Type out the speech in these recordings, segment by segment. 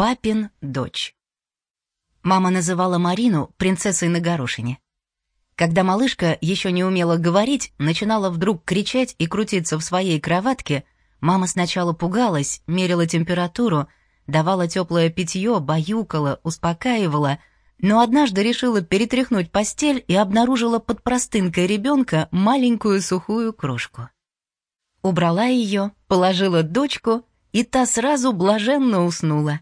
Папин дочь. Мама называла Марину принцессой на горошине. Когда малышка еще не умела говорить, начинала вдруг кричать и крутиться в своей кроватке, мама сначала пугалась, мерила температуру, давала теплое питье, баюкала, успокаивала, но однажды решила перетряхнуть постель и обнаружила под простынкой ребенка маленькую сухую крошку. Убрала ее, положила дочку, и та сразу блаженно уснула.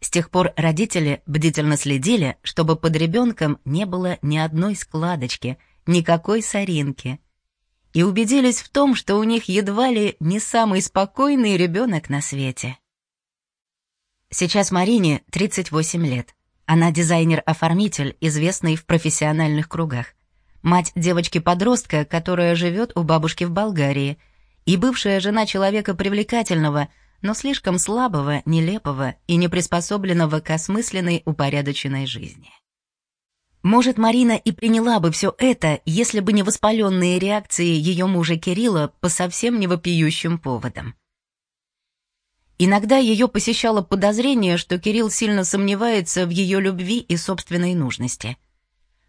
С тех пор родители бдительно следили, чтобы под ребенком не было ни одной складочки, никакой соринки. И убедились в том, что у них едва ли не самый спокойный ребенок на свете. Сейчас Марине 38 лет. Она дизайнер-оформитель, известный в профессиональных кругах. Мать девочки-подростка, которая живет у бабушки в Болгарии, и бывшая жена человека привлекательного – но слишком слабого, нелепого и неприспособленного к осмысленной упорядоченной жизни. Может, Марина и приняла бы все это, если бы не воспаленные реакции ее мужа Кирилла по совсем невопиющим поводам. Иногда ее посещало подозрение, что Кирилл сильно сомневается в ее любви и собственной нужности.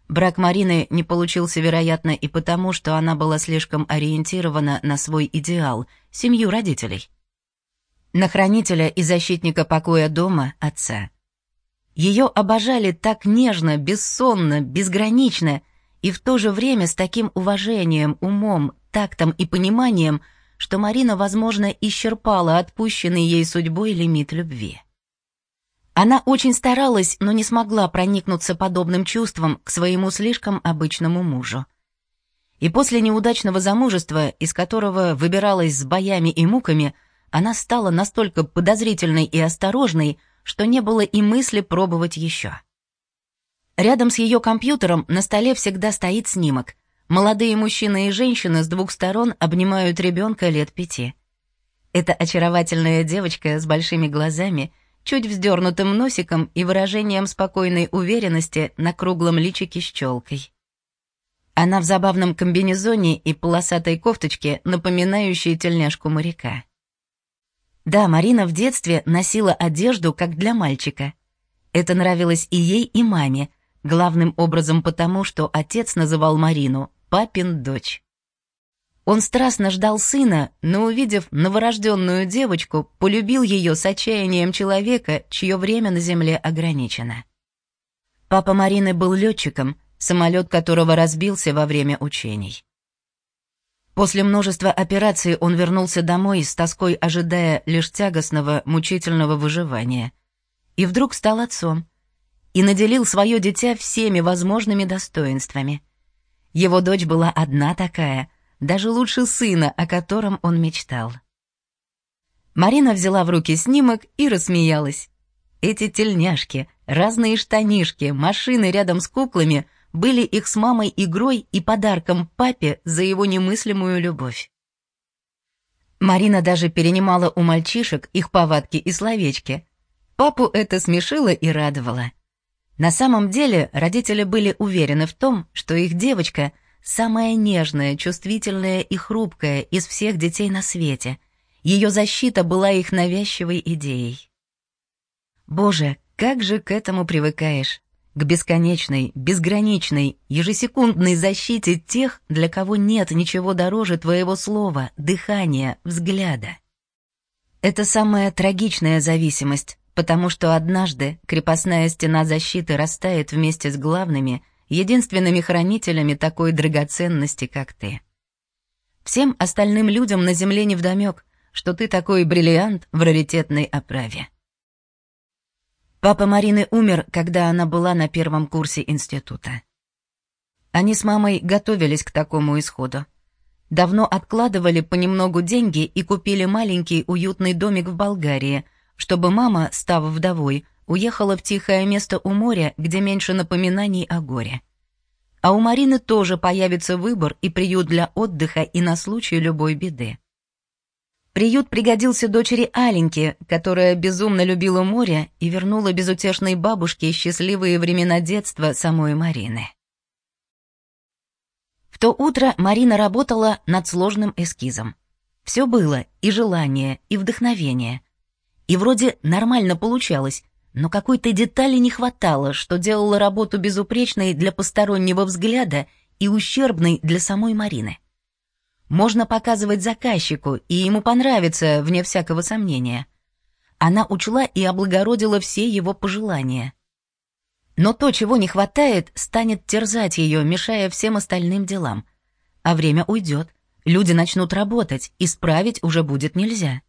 Брак Марины не получился, вероятно, и потому, что она была слишком ориентирована на свой идеал — семью родителей — на хранителя и защитника покоя дома отца. Ее обожали так нежно, бессонно, безгранично и в то же время с таким уважением, умом, тактом и пониманием, что Марина, возможно, исчерпала отпущенный ей судьбой лимит любви. Она очень старалась, но не смогла проникнуться подобным чувством к своему слишком обычному мужу. И после неудачного замужества, из которого выбиралась с боями и муками, она стала настолько подозрительной и осторожной, что не было и мысли пробовать еще. Рядом с ее компьютером на столе всегда стоит снимок. Молодые мужчины и женщины с двух сторон обнимают ребенка лет пяти. Это очаровательная девочка с большими глазами, чуть вздернутым носиком и выражением спокойной уверенности на круглом личике с челкой. Она в забавном комбинезоне и полосатой кофточке, напоминающей тельняшку моряка. Да, Марина в детстве носила одежду как для мальчика. Это нравилось и ей, и маме, главным образом потому, что отец называл Марину «папин дочь». Он страстно ждал сына, но, увидев новорожденную девочку, полюбил ее с отчаянием человека, чье время на земле ограничено. Папа Марины был летчиком, самолет которого разбился во время учений. После множества операций он вернулся домой с тоской ожидая лишь тягостного, мучительного выживания. И вдруг стал отцом. И наделил свое дитя всеми возможными достоинствами. Его дочь была одна такая, даже лучше сына, о котором он мечтал. Марина взяла в руки снимок и рассмеялась. Эти тельняшки, разные штанишки, машины рядом с куклами — были их с мамой игрой и подарком папе за его немыслимую любовь. Марина даже перенимала у мальчишек их повадки и словечки. Папу это смешило и радовало. На самом деле родители были уверены в том, что их девочка самая нежная, чувствительная и хрупкая из всех детей на свете. Ее защита была их навязчивой идеей. Боже, как же к этому привыкаешь? К бесконечной, безграничной, ежесекундной защите тех, для кого нет ничего дороже твоего слова, дыхания, взгляда. Это самая трагичная зависимость, потому что однажды крепостная стена защиты растает вместе с главными, единственными хранителями такой драгоценности, как ты. Всем остальным людям на земле невдомёк, что ты такой бриллиант в раритетной оправе. Папа Марины умер, когда она была на первом курсе института. Они с мамой готовились к такому исходу. Давно откладывали понемногу деньги и купили маленький уютный домик в Болгарии, чтобы мама, став вдовой, уехала в тихое место у моря, где меньше напоминаний о горе. А у Марины тоже появится выбор и приют для отдыха и на случай любой беды. Приют пригодился дочери Аленьке, которая безумно любила море и вернула безутешной бабушке счастливые времена детства самой Марины. В то утро Марина работала над сложным эскизом. Все было, и желание, и вдохновение. И вроде нормально получалось, но какой-то детали не хватало, что делало работу безупречной для постороннего взгляда и ущербной для самой Марины. Можно показывать заказчику, и ему понравится, вне всякого сомнения. Она учла и облагородила все его пожелания. Но то, чего не хватает, станет терзать ее, мешая всем остальным делам. А время уйдет, люди начнут работать, исправить уже будет нельзя.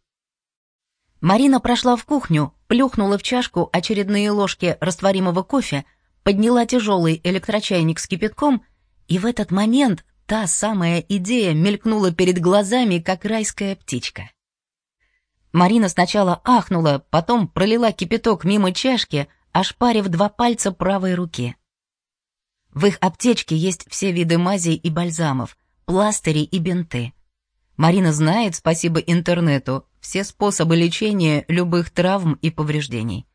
Марина прошла в кухню, плюхнула в чашку очередные ложки растворимого кофе, подняла тяжелый электрочайник с кипятком, и в этот момент та самая идея мелькнула перед глазами, как райская птичка. Марина сначала ахнула, потом пролила кипяток мимо чашки, ошпарив два пальца правой руки. В их аптечке есть все виды мазей и бальзамов, пластыри и бинты. Марина знает, спасибо интернету, все способы лечения любых травм и повреждений.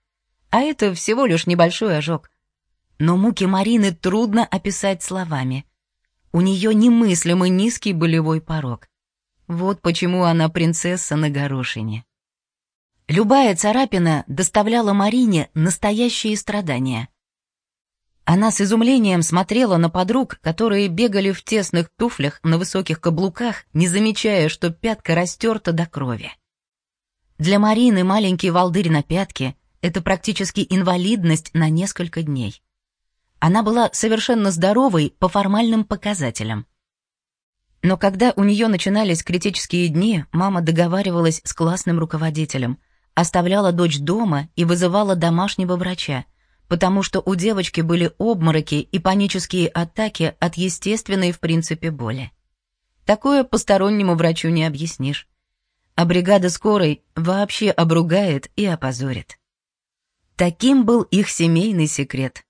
А это всего лишь небольшой ожог. Но муки Марины трудно описать словами. У нее немыслимо низкий болевой порог. Вот почему она принцесса на горошине. Любая царапина доставляла Марине настоящие страдания. Она с изумлением смотрела на подруг, которые бегали в тесных туфлях на высоких каблуках, не замечая, что пятка растерта до крови. Для Марины маленький волдырь на пятке — это практически инвалидность на несколько дней. Она была совершенно здоровой по формальным показателям. Но когда у нее начинались критические дни, мама договаривалась с классным руководителем, оставляла дочь дома и вызывала домашнего врача, потому что у девочки были обмороки и панические атаки от естественной в принципе боли. Такое постороннему врачу не объяснишь а бригада скорой вообще обругает и опозорит. Таким был их семейный секрет.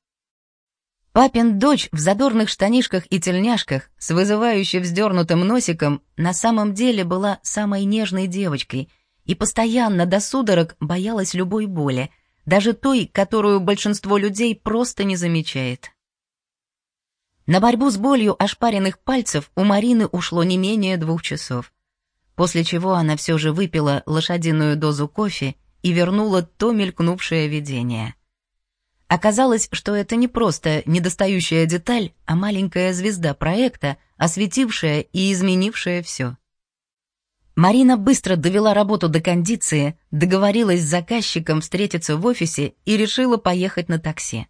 Папин дочь в задорных штанишках и тельняшках с вызывающе вздернутым носиком на самом деле была самой нежной девочкой и постоянно до судорог боялась любой боли, даже той, которую большинство людей просто не замечает. На борьбу с болью ошпаренных пальцев у Марины ушло не менее двух часов после чего она все же выпила лошадиную дозу кофе и вернула то мелькнувшее видение. Оказалось, что это не просто недостающая деталь, а маленькая звезда проекта, осветившая и изменившая все. Марина быстро довела работу до кондиции, договорилась с заказчиком встретиться в офисе и решила поехать на такси.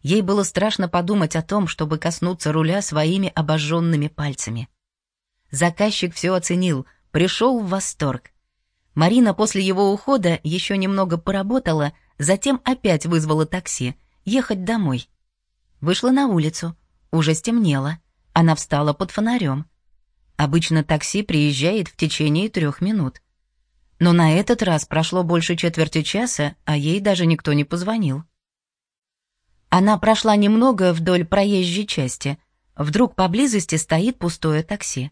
Ей было страшно подумать о том, чтобы коснуться руля своими обожженными пальцами. Заказчик все оценил — пришел в восторг. Марина после его ухода еще немного поработала, затем опять вызвала такси, ехать домой. Вышла на улицу, уже стемнело, она встала под фонарем. Обычно такси приезжает в течение трех минут. Но на этот раз прошло больше четверти часа, а ей даже никто не позвонил. Она прошла немного вдоль проезжей части. Вдруг поблизости стоит пустое такси.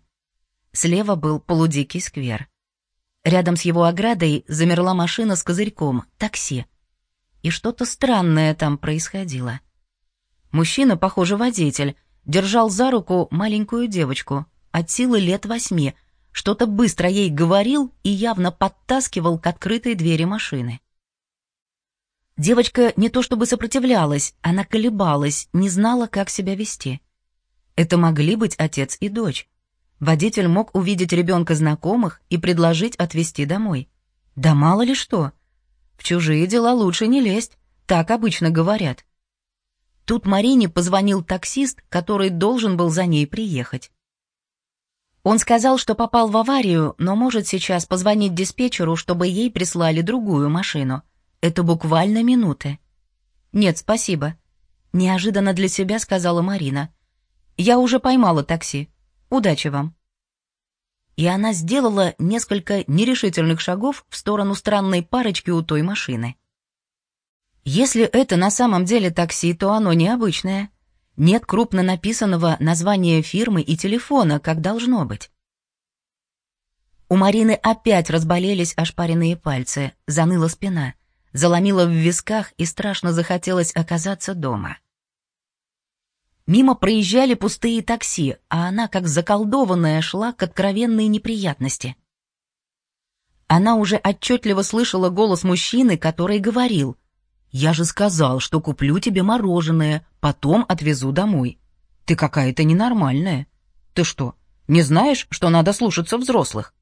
Слева был полудикий сквер. Рядом с его оградой замерла машина с козырьком, такси. И что-то странное там происходило. Мужчина, похоже, водитель, держал за руку маленькую девочку, от силы лет восьми, что-то быстро ей говорил и явно подтаскивал к открытой двери машины. Девочка не то чтобы сопротивлялась, она колебалась, не знала, как себя вести. Это могли быть отец и дочь. Водитель мог увидеть ребенка знакомых и предложить отвезти домой. Да мало ли что. В чужие дела лучше не лезть, так обычно говорят. Тут Марине позвонил таксист, который должен был за ней приехать. Он сказал, что попал в аварию, но может сейчас позвонить диспетчеру, чтобы ей прислали другую машину. Это буквально минуты. «Нет, спасибо», — неожиданно для себя сказала Марина. «Я уже поймала такси. Удачи вам!» И она сделала несколько нерешительных шагов в сторону странной парочки у той машины. Если это на самом деле такси, то оно необычное. Нет крупно написанного названия фирмы и телефона, как должно быть. У Марины опять разболелись ошпаренные пальцы, заныла спина, заломила в висках и страшно захотелось оказаться дома. Мимо проезжали пустые такси, а она, как заколдованная, шла к откровенной неприятности. Она уже отчетливо слышала голос мужчины, который говорил «Я же сказал, что куплю тебе мороженое, потом отвезу домой. Ты какая-то ненормальная. Ты что, не знаешь, что надо слушаться взрослых?»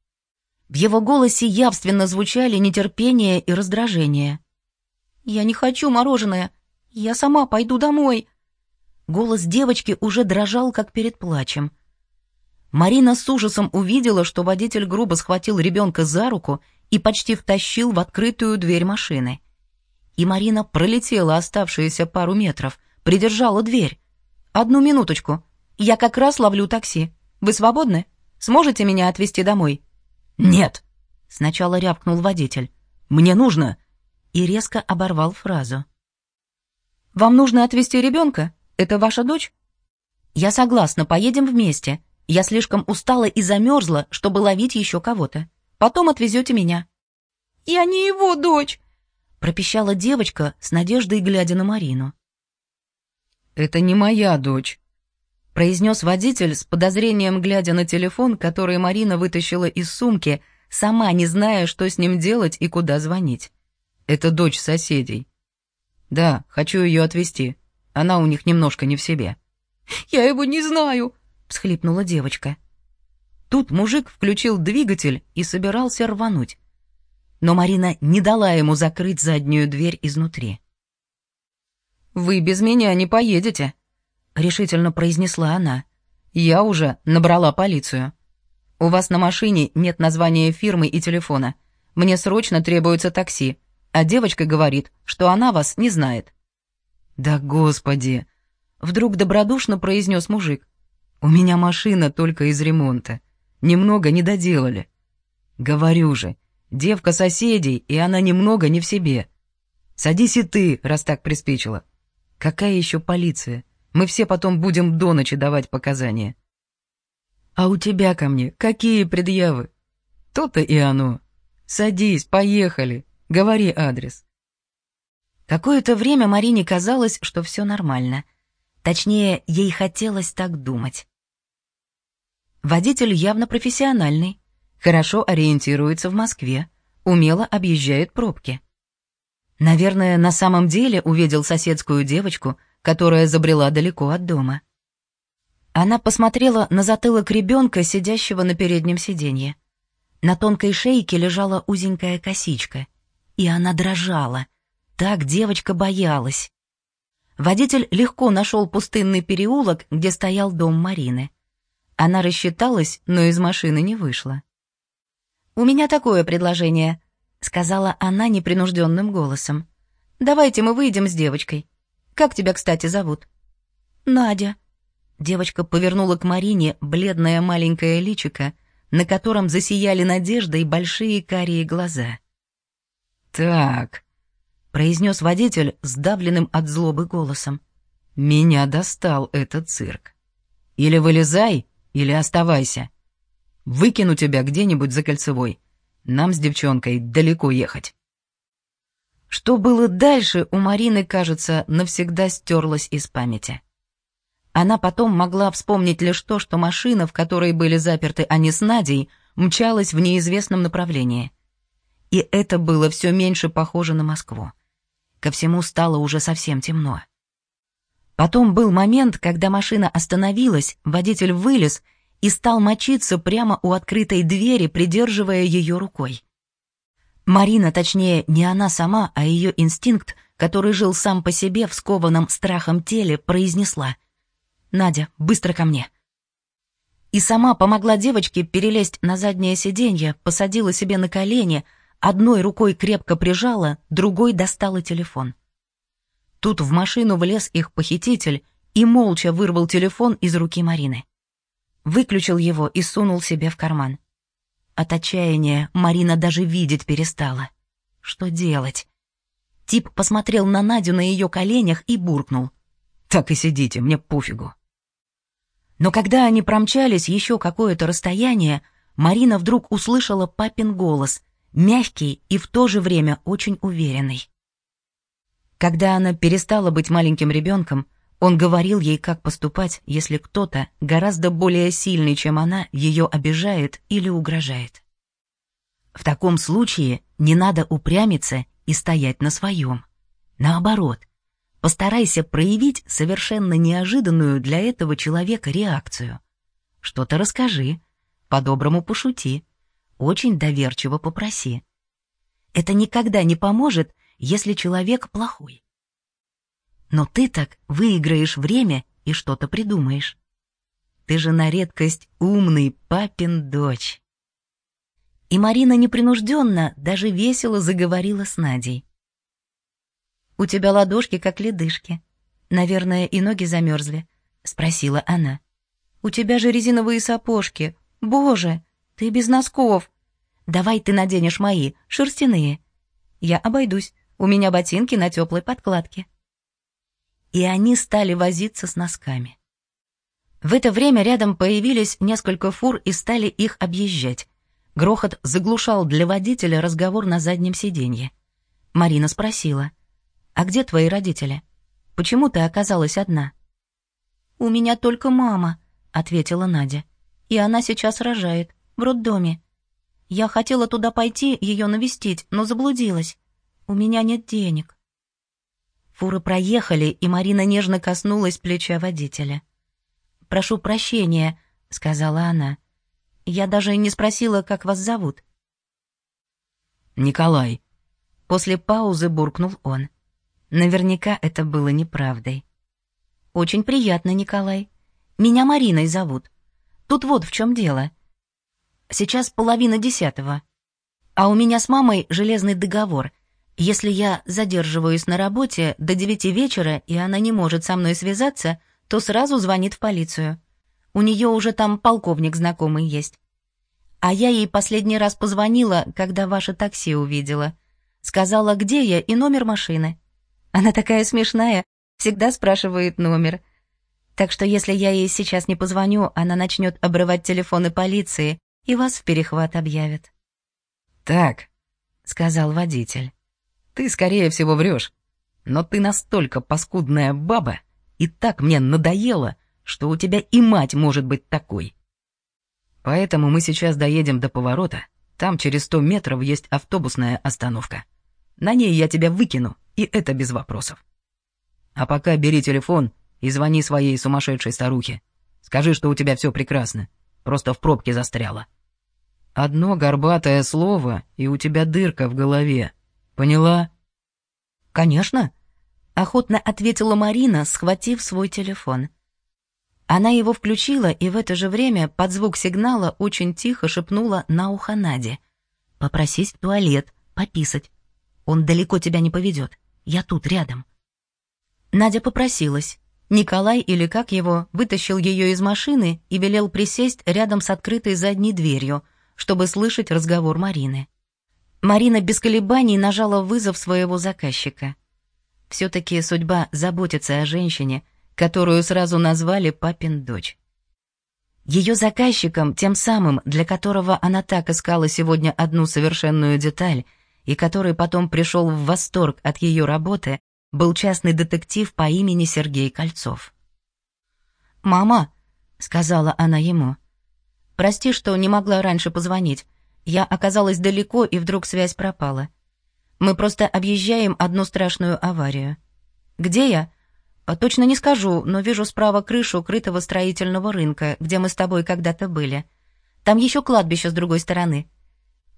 В его голосе явственно звучали нетерпение и раздражение. «Я не хочу мороженое. Я сама пойду домой». Голос девочки уже дрожал, как перед плачем. Марина с ужасом увидела, что водитель грубо схватил ребенка за руку и почти втащил в открытую дверь машины. И Марина пролетела оставшиеся пару метров, придержала дверь. «Одну минуточку. Я как раз ловлю такси. Вы свободны? Сможете меня отвезти домой?» «Нет!» — сначала рявкнул водитель. «Мне нужно!» И резко оборвал фразу. «Вам нужно отвезти ребенка? Это ваша дочь?» «Я согласна, поедем вместе. Я слишком устала и замерзла, чтобы ловить еще кого-то. Потом отвезете меня». «Я не его дочь!» — пропищала девочка с надеждой, глядя на Марину. «Это не моя дочь», произнес водитель с подозрением, глядя на телефон, который Марина вытащила из сумки, сама не зная, что с ним делать и куда звонить. «Это дочь соседей». «Да, хочу ее отвезти. Она у них немножко не в себе». «Я его не знаю», — всхлипнула девочка. Тут мужик включил двигатель и собирался рвануть. Но Марина не дала ему закрыть заднюю дверь изнутри. «Вы без меня не поедете», решительно произнесла она. Я уже набрала полицию. У вас на машине нет названия фирмы и телефона. Мне срочно требуется такси, а девочка говорит, что она вас не знает. Да господи, вдруг добродушно произнес мужик. У меня машина только из ремонта. Немного не доделали. Говорю же, девка соседей, и она немного не в себе. Садись и ты, раз так приспичило. Какая еще полиция? Мы все потом будем до ночи давать показания. А у тебя ко мне какие предъявы? То-то и оно. Садись, поехали. Говори адрес. Какое-то время Марине казалось, что все нормально. Точнее, ей хотелось так думать. Водитель явно профессиональный, хорошо ориентируется в Москве, умело объезжает пробки. Наверное, на самом деле увидел соседскую девочку, которая забрела далеко от дома. Она посмотрела на затылок ребенка, сидящего на переднем сиденье. На тонкой шейке лежала узенькая косичка, и она дрожала. Так девочка боялась. Водитель легко нашел пустынный переулок, где стоял дом Марины. Она рассчиталась, но из машины не вышла. «У меня такое предложение», — сказала она непринужденным голосом. «Давайте мы выйдем с девочкой. Как тебя, кстати, зовут?» «Надя». Девочка повернула к Марине бледное маленькое личико, на котором засияли надежда и большие карие глаза. «Так», — произнес водитель сдавленным от злобы голосом, — «меня достал этот цирк. Или вылезай, или оставайся. Выкину тебя где-нибудь за кольцевой. Нам с девчонкой далеко ехать». Что было дальше, у Марины, кажется, навсегда стерлось из памяти. Она потом могла вспомнить лишь то, что машина, в которой были заперты они с Надей, мчалась в неизвестном направлении. И это было все меньше похоже на Москву. Ко всему стало уже совсем темно. Потом был момент, когда машина остановилась, водитель вылез и стал мочиться прямо у открытой двери, придерживая ее рукой. Марина, точнее, не она сама, а ее инстинкт, который жил сам по себе в скованном страхом теле, произнесла «Надя, быстро ко мне». И сама помогла девочке перелезть на заднее сиденье, посадила себе на колени, одной рукой крепко прижала, другой достала телефон. Тут в машину влез их похититель и молча вырвал телефон из руки Марины. Выключил его и сунул себе в карман. От отчаяния Марина даже видеть перестала. Что делать? Тип посмотрел на Надю на ее коленях и буркнул. «Так и сидите, мне пофигу». Но когда они промчались еще какое-то расстояние, Марина вдруг услышала папин голос, мягкий и в то же время очень уверенный. Когда она перестала быть маленьким ребенком, он говорил ей, как поступать, если кто-то, гораздо более сильный, чем она, ее обижает или угрожает. В таком случае не надо упрямиться и стоять на своем. Наоборот, постарайся проявить совершенно неожиданную для этого человека реакцию. Что-то расскажи, по-доброму пошути, очень доверчиво попроси. Это никогда не поможет, если человек плохой. Но ты так выиграешь время и что-то придумаешь. Ты же на редкость умный папин дочь. И Марина непринужденно, даже весело заговорила с Надей. «У тебя ладошки как ледышки. Наверное, и ноги замерзли», — спросила она. «У тебя же резиновые сапожки. Боже, ты без носков. Давай ты наденешь мои, шерстяные. Я обойдусь, у меня ботинки на теплой подкладке». И они стали возиться с носками. В это время рядом появились несколько фур и стали их объезжать. Грохот заглушал для водителя разговор на заднем сиденье. Марина спросила, «А где твои родители? Почему ты оказалась одна?» «У меня только мама», — ответила Надя. «И она сейчас рожает, в роддоме. Я хотела туда пойти, ее навестить, но заблудилась. У меня нет денег». Фуры проехали, и Марина нежно коснулась плеча водителя. «Прошу прощения», — сказала она. Я даже не спросила, как вас зовут. Николай. После паузы буркнул он. Наверняка это было неправдой. Очень приятно, Николай. Меня Мариной зовут. Тут вот в чем дело. Сейчас половина десятого. А у меня с мамой железный договор. Если я задерживаюсь на работе до девяти вечера, и она не может со мной связаться, то сразу звонит в полицию. У нее уже там полковник знакомый есть. А я ей последний раз позвонила, когда ваше такси увидела. Сказала, где я и номер машины. Она такая смешная, всегда спрашивает номер. Так что если я ей сейчас не позвоню, она начнет обрывать телефоны полиции и вас в перехват объявит. «Так», — сказал водитель, — «ты, скорее всего, врешь. Но ты настолько паскудная баба и так мне надоела, что у тебя и мать может быть такой. Поэтому мы сейчас доедем до поворота. Там через сто метров есть автобусная остановка. На ней я тебя выкину, и это без вопросов. А пока бери телефон и звони своей сумасшедшей старухе. Скажи, что у тебя все прекрасно, просто в пробке застряла. Одно горбатое слово, и у тебя дырка в голове. Поняла? Конечно, охотно ответила Марина, схватив свой телефон. Она его включила и в это же время под звук сигнала очень тихо шепнула на ухо Наде. «Попросись в туалет, пописать. Он далеко тебя не поведет. Я тут, рядом». Надя попросилась. Николай, или как его, вытащил ее из машины и велел присесть рядом с открытой задней дверью, чтобы слышать разговор Марины. Марина без колебаний нажала вызов своего заказчика. Все-таки судьба заботится о женщине — которую сразу назвали папин дочь. Ее заказчиком, тем самым, для которого она так искала сегодня одну совершенную деталь, и который потом пришел в восторг от ее работы, был частный детектив по имени Сергей Кольцов. «Мама», — сказала она ему, — «прости, что не могла раньше позвонить. Я оказалась далеко, и вдруг связь пропала. Мы просто объезжаем одну страшную аварию. Где я? А точно не скажу, но вижу справа крышу крытого строительного рынка, где мы с тобой когда-то были. Там еще кладбище с другой стороны.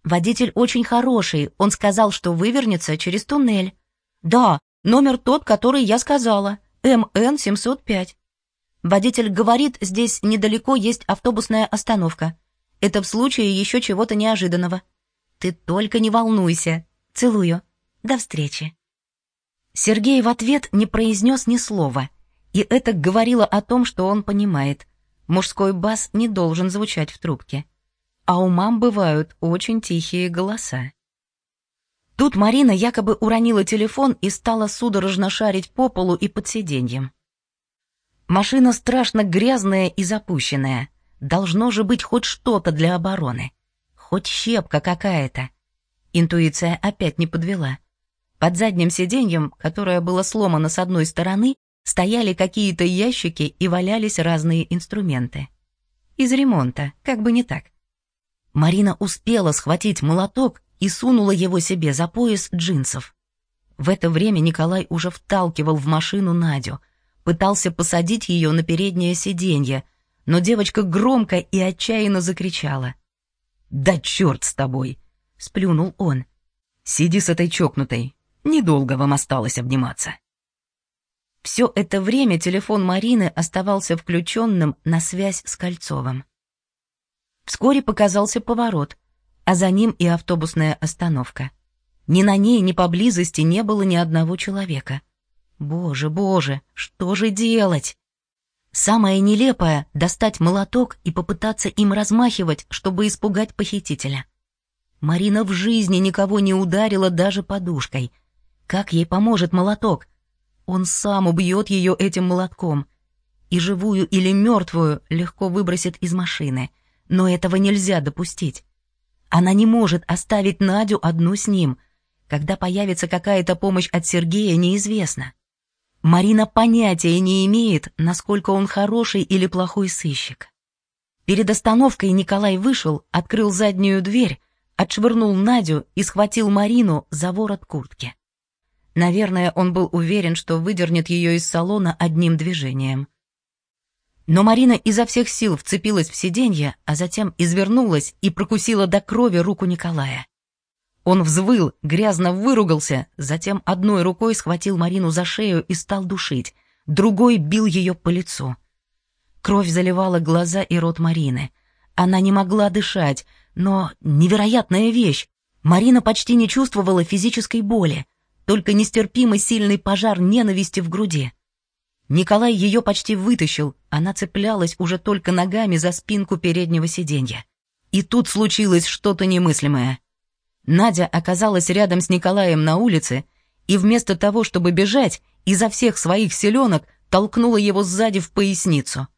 Водитель очень хороший, он сказал, что вывернется через туннель. Да, номер тот, который я сказала, МН-705. Водитель говорит, здесь недалеко есть автобусная остановка. Это в случае еще чего-то неожиданного. Ты только не волнуйся. Целую. До встречи. Сергей в ответ не произнес ни слова, и это говорило о том, что он понимает. Мужской бас не должен звучать в трубке. А у мам бывают очень тихие голоса. Тут Марина якобы уронила телефон и стала судорожно шарить по полу и под сиденьем. Машина страшно грязная и запущенная. Должно же быть хоть что-то для обороны. Хоть щепка какая-то. Интуиция опять не подвела. Под задним сиденьем, которое было сломано с одной стороны, стояли какие-то ящики и валялись разные инструменты. Из ремонта, как бы не так. Марина успела схватить молоток и сунула его себе за пояс джинсов. В это время Николай уже вталкивал в машину Надю, пытался посадить ее на переднее сиденье, но девочка громко и отчаянно закричала. «Да черт с тобой!» — сплюнул он. «Сиди с этой чокнутой. Недолго вам осталось обниматься». Все это время телефон Марины оставался включенным на связь с Кольцовым. Вскоре показался поворот, а за ним и автобусная остановка. Ни на ней, ни поблизости не было ни одного человека. Боже, боже, что же делать? Самое нелепое — достать молоток и попытаться им размахивать, чтобы испугать похитителя. Марина в жизни никого не ударила даже подушкой. Как ей поможет молоток? Он сам убьет ее этим молотком. И живую или мертвую легко выбросит из машины. Но этого нельзя допустить. Она не может оставить Надю одну с ним. Когда появится какая-то помощь от Сергея, неизвестно. Марина понятия не имеет, насколько он хороший или плохой сыщик. Перед остановкой Николай вышел, открыл заднюю дверь, отшвырнул Надю и схватил Марину за ворот куртки. Наверное, он был уверен, что выдернет ее из салона одним движением. Но Марина изо всех сил вцепилась в сиденье, а затем извернулась и прокусила до крови руку Николая. Он взвыл, грязно выругался, затем одной рукой схватил Марину за шею и стал душить, другой бил ее по лицу. Кровь заливала глаза и рот Марины. Она не могла дышать, но невероятная вещь. Марина почти не чувствовала физической боли только нестерпимо сильный пожар ненависти в груди. Николай ее почти вытащил, она цеплялась уже только ногами за спинку переднего сиденья. И тут случилось что-то немыслимое. Надя оказалась рядом с Николаем на улице, и вместо того, чтобы бежать, изо всех своих селенок толкнула его сзади в поясницу.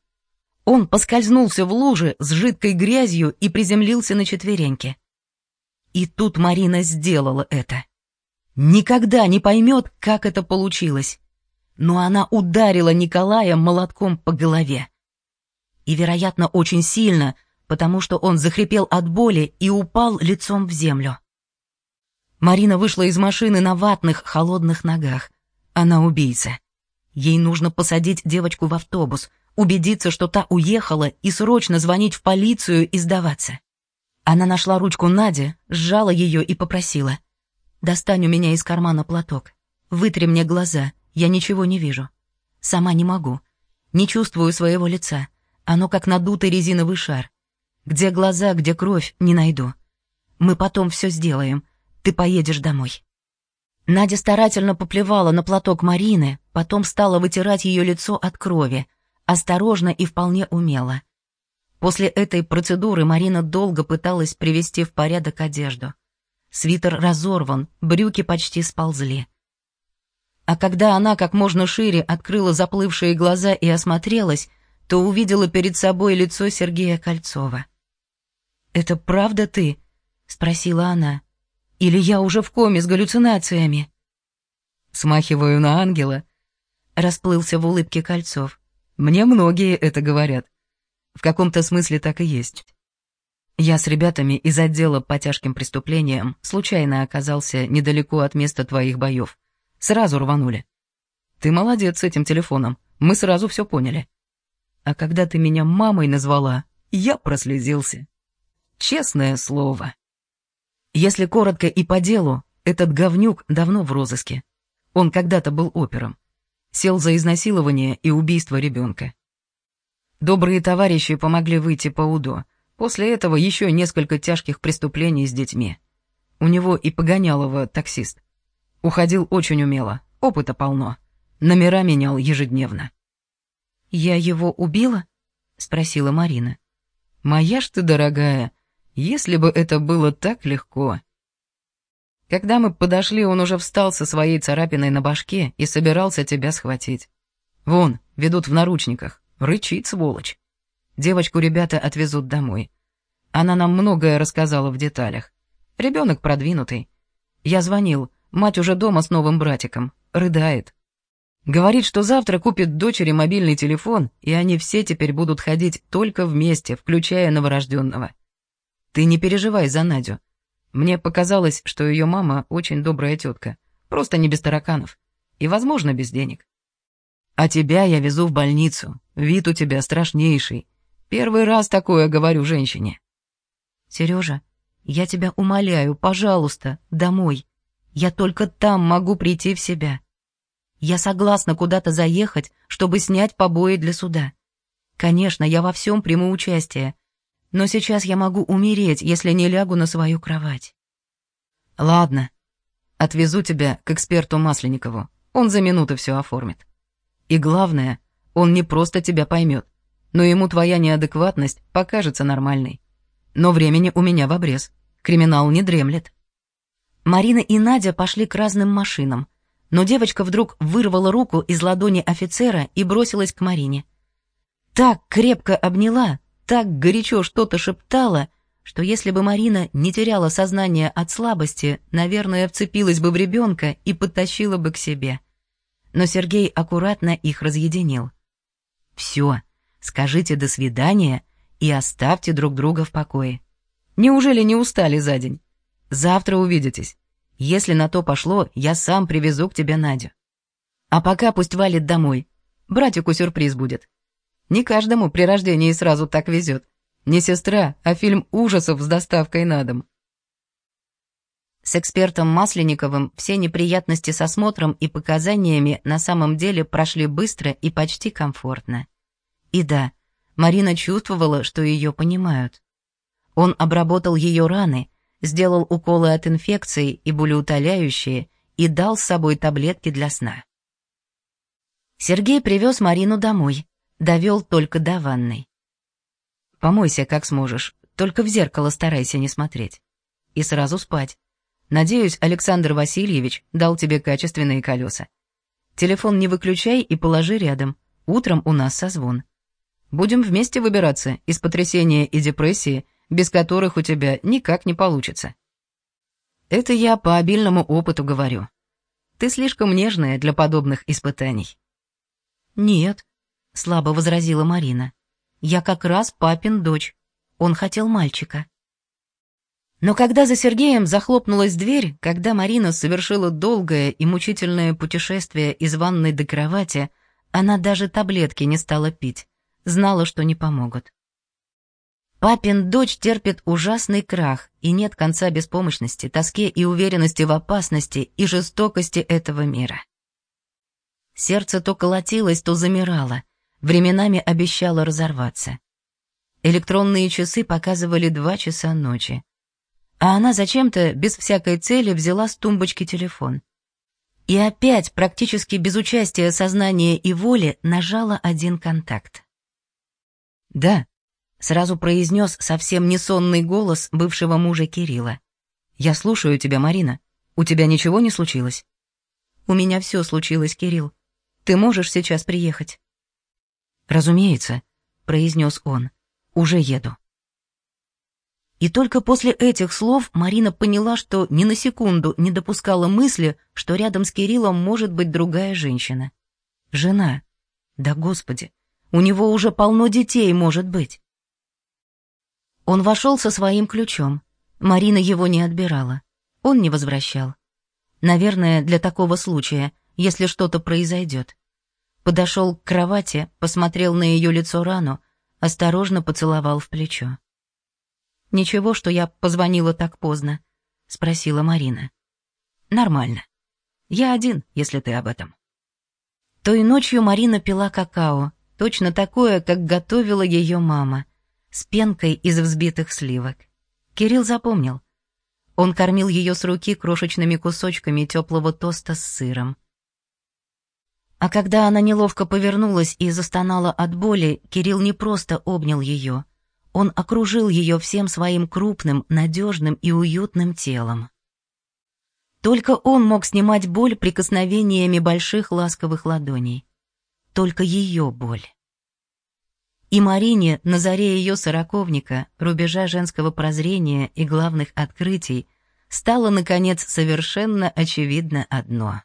Он поскользнулся в луже с жидкой грязью и приземлился на четвереньки. И тут Марина сделала это никогда не поймет, как это получилось. Но она ударила Николая молотком по голове. И, вероятно, очень сильно, потому что он захрипел от боли и упал лицом в землю. Марина вышла из машины на ватных, холодных ногах. Она убийца. Ей нужно посадить девочку в автобус, убедиться, что та уехала, и срочно звонить в полицию и сдаваться. Она нашла ручку Нади, сжала ее и попросила — Достань у меня из кармана платок. Вытри мне глаза, я ничего не вижу. Сама не могу. Не чувствую своего лица. Оно как надутый резиновый шар. Где глаза, где кровь, не найду. Мы потом все сделаем. Ты поедешь домой. Надя старательно поплевала на платок Марины, потом стала вытирать ее лицо от крови, осторожно и вполне умело. После этой процедуры Марина долго пыталась привести в порядок одежду. Свитер разорван, брюки почти сползли. А когда она как можно шире открыла заплывшие глаза и осмотрелась, то увидела перед собой лицо Сергея Кольцова. «Это правда ты?» — спросила она. «Или я уже в коме с галлюцинациями?» «Смахиваю на ангела», — расплылся в улыбке Кольцов. «Мне многие это говорят. В каком-то смысле так и есть. Я с ребятами из отдела по тяжким преступлениям случайно оказался недалеко от места твоих боев. Сразу рванули. Ты молодец с этим телефоном, мы сразу все поняли. А когда ты меня мамой назвала, я прослезился. Честное слово. Если коротко и по делу, этот говнюк давно в розыске. Он когда-то был опером. Сел за изнасилование и убийство ребенка. Добрые товарищи помогли выйти по УДО, После этого еще несколько тяжких преступлений с детьми. У него и Погонялова таксист. Уходил очень умело, опыта полно. Номера менял ежедневно. «Я его убила?» — спросила Марина. «Моя ж ты дорогая, если бы это было так легко». Когда мы подошли, он уже встал со своей царапиной на башке и собирался тебя схватить. Вон, ведут в наручниках. Рычит, сволочь. Девочку ребята отвезут домой. Она нам многое рассказала в деталях. Ребенок продвинутый. Я звонил, мать уже дома с новым братиком. Рыдает. Говорит, что завтра купит дочери мобильный телефон, и они все теперь будут ходить только вместе, включая новорожденного. Ты не переживай за Надю. Мне показалось, что ее мама очень добрая тетка, просто не без тараканов. И, возможно, без денег. А тебя я везу в больницу. Вид у тебя страшнейший. Первый раз такое говорю женщине. Сережа, я тебя умоляю, пожалуйста, домой. Я только там могу прийти в себя. Я согласна куда-то заехать, чтобы снять побои для суда. Конечно, я во всем приму участие, но сейчас я могу умереть, если не лягу на свою кровать. Ладно, отвезу тебя к эксперту Масленникову. Он за минуту все оформит. И главное, он не просто тебя поймет, но ему твоя неадекватность покажется нормальной. Но времени у меня в обрез. Криминал не дремлет. Марина и Надя пошли к разным машинам, но девочка вдруг вырвала руку из ладони офицера и бросилась к Марине. Так крепко обняла, так горячо что-то шептала, что если бы Марина не теряла сознание от слабости, наверное, вцепилась бы в ребенка и подтащила бы к себе. Но Сергей аккуратно их разъединил. «Все, скажите «до свидания» и оставьте друг друга в покое. Неужели не устали за день? Завтра увидитесь. Если на то пошло, я сам привезу к тебе Надю. А пока пусть валит домой. Братику сюрприз будет. Не каждому при рождении сразу так везет. Не сестра, а фильм ужасов с доставкой на дом. С экспертом Масленниковым все неприятности с осмотром и показаниями на самом деле прошли быстро и почти комфортно. И да, Марина чувствовала, что ее понимают. Он обработал ее раны, сделал уколы от инфекции и болеутоляющие и дал с собой таблетки для сна. Сергей привез Марину домой, довел только до ванной. Помойся как сможешь, только в зеркало старайся не смотреть. И сразу спать. Надеюсь, Александр Васильевич дал тебе качественные колеса. Телефон не выключай и положи рядом. Утром у нас созвон. Будем вместе выбираться из потрясения и депрессии, без которых у тебя никак не получится. Это я по обильному опыту говорю. Ты слишком нежная для подобных испытаний. Нет, слабо возразила Марина. Я как раз папин дочь. Он хотел мальчика. Но когда за Сергеем захлопнулась дверь, когда Марина совершила долгое и мучительное путешествие из ванной до кровати, она даже таблетки не стала пить, знала, что не помогут. Папин дочь терпит ужасный крах, и нет конца беспомощности, тоске и уверенности в опасности и жестокости этого мира. Сердце то колотилось, то замирало, временами обещало разорваться. Электронные часы показывали два часа ночи. А она зачем-то, без всякой цели, взяла с тумбочки телефон. И опять, практически без участия сознания и воли, нажала один контакт. «Да», Сразу произнес совсем несонный голос бывшего мужа Кирилла. «Я слушаю тебя, Марина. У тебя ничего не случилось?» «У меня все случилось, Кирилл. Ты можешь сейчас приехать?» «Разумеется», — произнес он. «Уже еду». И только после этих слов Марина поняла, что ни на секунду не допускала мысли, что рядом с Кириллом может быть другая женщина. Жена. Да господи, у него уже полно детей, может быть. Он вошел со своим ключом. Марина его не отбирала. Он не возвращал. Наверное, для такого случая, если что-то произойдет. Подошел к кровати, посмотрел на ее лицо рану, осторожно поцеловал в плечо. «Ничего, что я позвонила так поздно?» — спросила Марина. «Нормально. Я один, если ты об этом». Той ночью Марина пила какао, точно такое, как готовила ее мама с пенкой из взбитых сливок. Кирилл запомнил. Он кормил ее с руки крошечными кусочками теплого тоста с сыром. А когда она неловко повернулась и застонала от боли, Кирилл не просто обнял ее. Он окружил ее всем своим крупным, надежным и уютным телом. Только он мог снимать боль прикосновениями больших ласковых ладоней. Только ее боль. И Марине на заре ее сороковника, рубежа женского прозрения и главных открытий, стало, наконец, совершенно очевидно одно.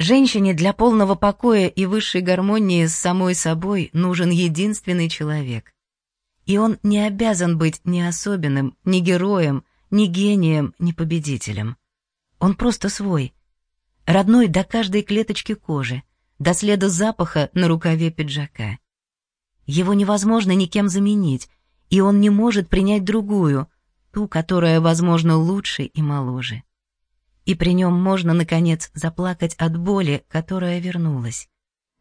Женщине для полного покоя и высшей гармонии с самой собой нужен единственный человек. И он не обязан быть ни особенным, ни героем, ни гением, ни победителем. Он просто свой. Родной до каждой клеточки кожи, до следа запаха на рукаве пиджака. Его невозможно никем заменить, и он не может принять другую, ту, которая, возможно, лучше и моложе. И при нем можно, наконец, заплакать от боли, которая вернулась.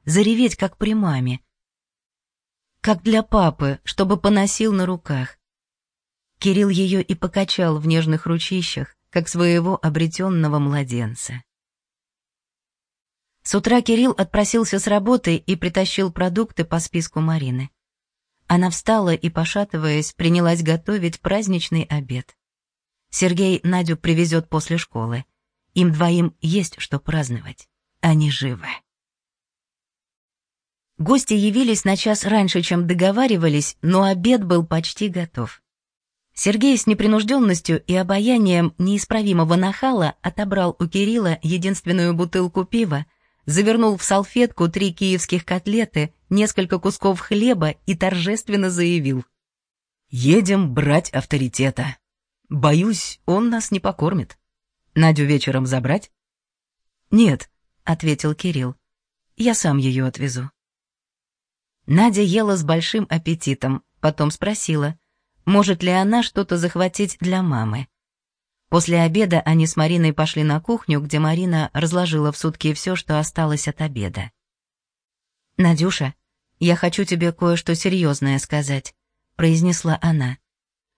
Зареветь, как при маме. Как для папы, чтобы поносил на руках. Кирилл ее и покачал в нежных ручищах, как своего обретенного младенца. С утра Кирилл отпросился с работы и притащил продукты по списку Марины. Она встала и, пошатываясь, принялась готовить праздничный обед. Сергей Надю привезет после школы. Им двоим есть что праздновать. Они живы. Гости явились на час раньше, чем договаривались, но обед был почти готов. Сергей с непринужденностью и обаянием неисправимого нахала отобрал у Кирилла единственную бутылку пива, завернул в салфетку три киевских котлеты, несколько кусков хлеба и торжественно заявил. «Едем брать авторитета. Боюсь, он нас не покормит. Надю вечером забрать?» «Нет», — ответил Кирилл. «Я сам ее отвезу». Надя ела с большим аппетитом, потом спросила, может ли она что-то захватить для мамы. После обеда они с Мариной пошли на кухню, где Марина разложила в сутки все, что осталось от обеда. «Надюша, я хочу тебе кое-что серьезное сказать», — произнесла она.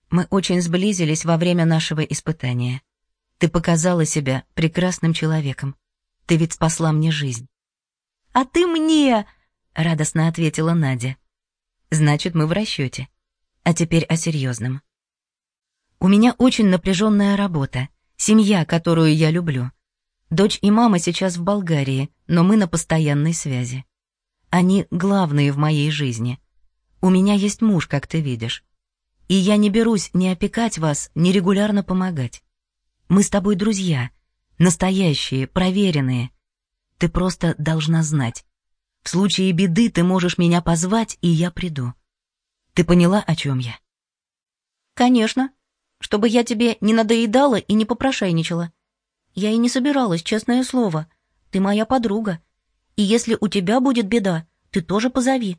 «Мы очень сблизились во время нашего испытания. Ты показала себя прекрасным человеком. Ты ведь спасла мне жизнь». «А ты мне!» — радостно ответила Надя. «Значит, мы в расчете. А теперь о серьезном. У меня очень напряженная работа, семья, которую я люблю. Дочь и мама сейчас в Болгарии, но мы на постоянной связи. Они главные в моей жизни. У меня есть муж, как ты видишь. И я не берусь ни опекать вас, ни регулярно помогать. Мы с тобой друзья, настоящие, проверенные. Ты просто должна знать. В случае беды ты можешь меня позвать, и я приду. Ты поняла, о чем я? Конечно, чтобы я тебе не надоедала и не попрошайничала. Я и не собиралась, честное слово. Ты моя подруга. И если у тебя будет беда, ты тоже позови.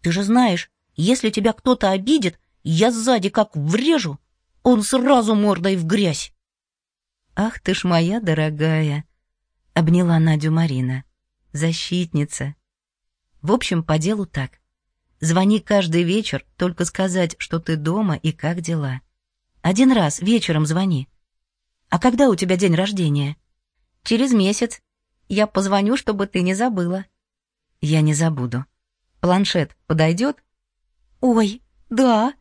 Ты же знаешь, если тебя кто-то обидит, я сзади как врежу, он сразу мордой в грязь. Ах ты ж моя дорогая, обняла Надю Марина. Защитница. В общем, по делу так. Звони каждый вечер, только сказать, что ты дома и как дела. Один раз вечером звони. А когда у тебя день рождения? Через месяц. Я позвоню, чтобы ты не забыла. Я не забуду. Планшет подойдет? Ой, да.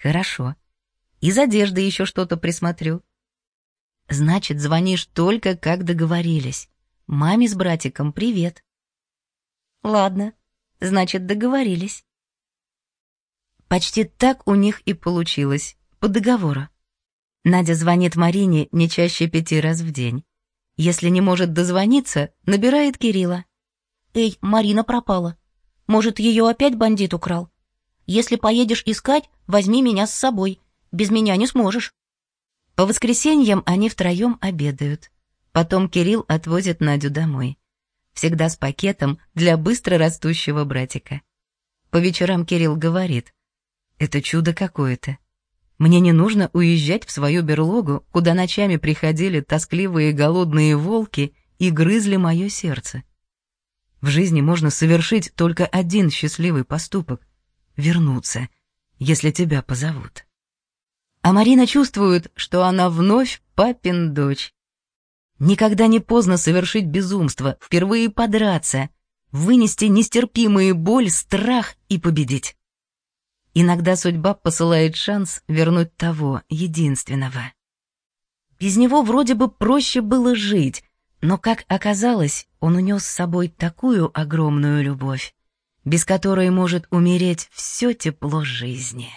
Хорошо. Из одежды еще что-то присмотрю. Значит, звонишь только, как договорились. Маме с братиком привет. Ладно, значит, договорились. Почти так у них и получилось по договору. Надя звонит Марине не чаще пяти раз в день. Если не может дозвониться, набирает Кирилла. «Эй, Марина пропала. Может, ее опять бандит украл? Если поедешь искать, возьми меня с собой. Без меня не сможешь». По воскресеньям они втроем обедают. Потом Кирилл отвозит Надю домой. Всегда с пакетом для быстро растущего братика. По вечерам Кирилл говорит, «Это чудо какое-то. Мне не нужно уезжать в свою берлогу, куда ночами приходили тоскливые голодные волки и грызли мое сердце. В жизни можно совершить только один счастливый поступок — вернуться, если тебя позовут. А Марина чувствует, что она вновь папин дочь. Никогда не поздно совершить безумство, впервые подраться, вынести нестерпимую боль, страх и победить. Иногда судьба посылает шанс вернуть того, единственного. Без него вроде бы проще было жить, но, как оказалось, он унес с собой такую огромную любовь, без которой может умереть все тепло жизни.